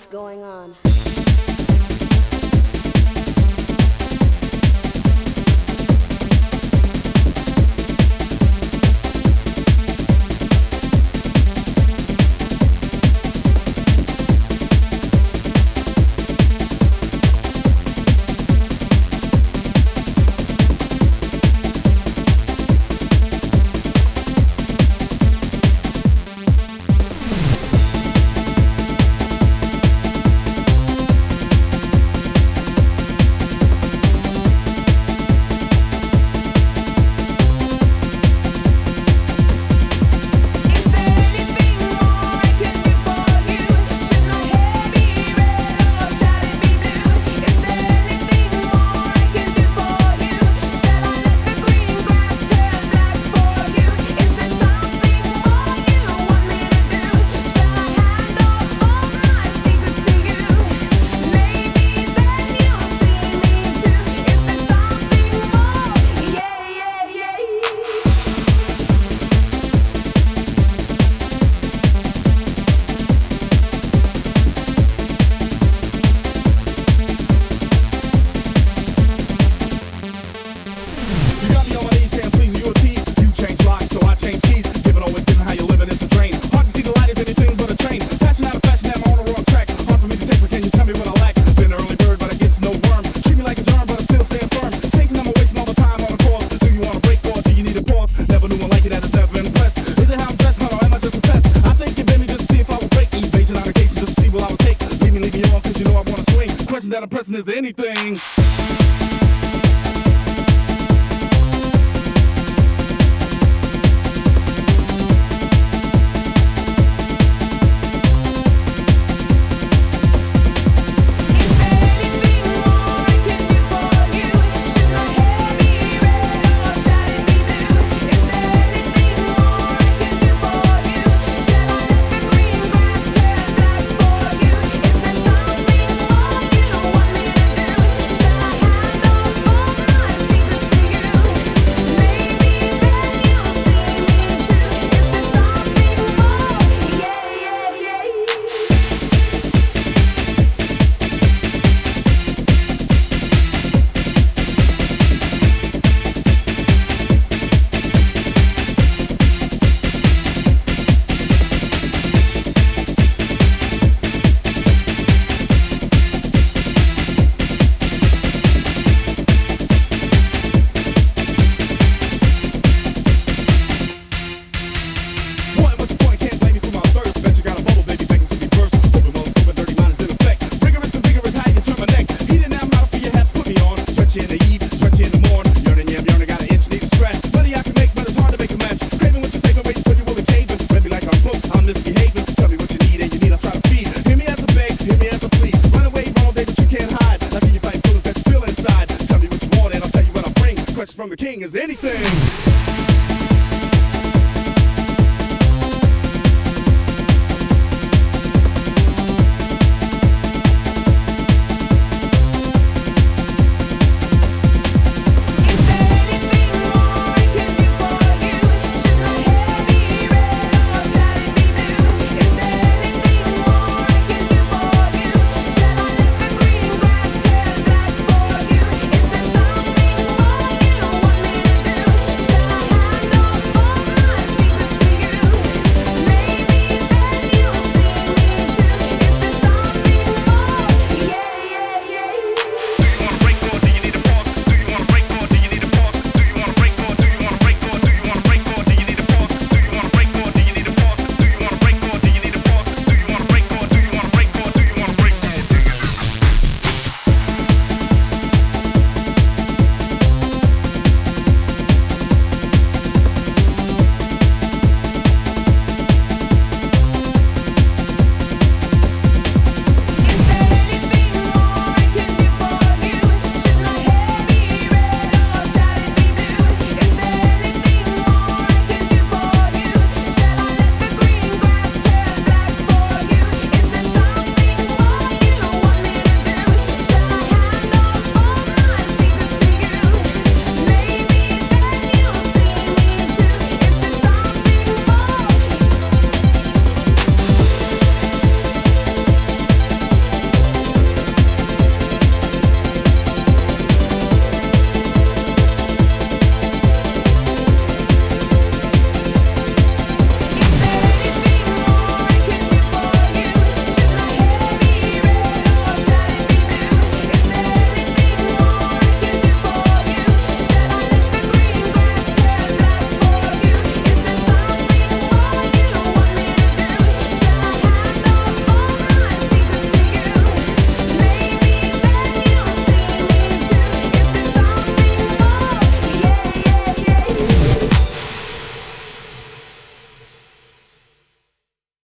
what's going on. that a person is to anything. request from the king is anything.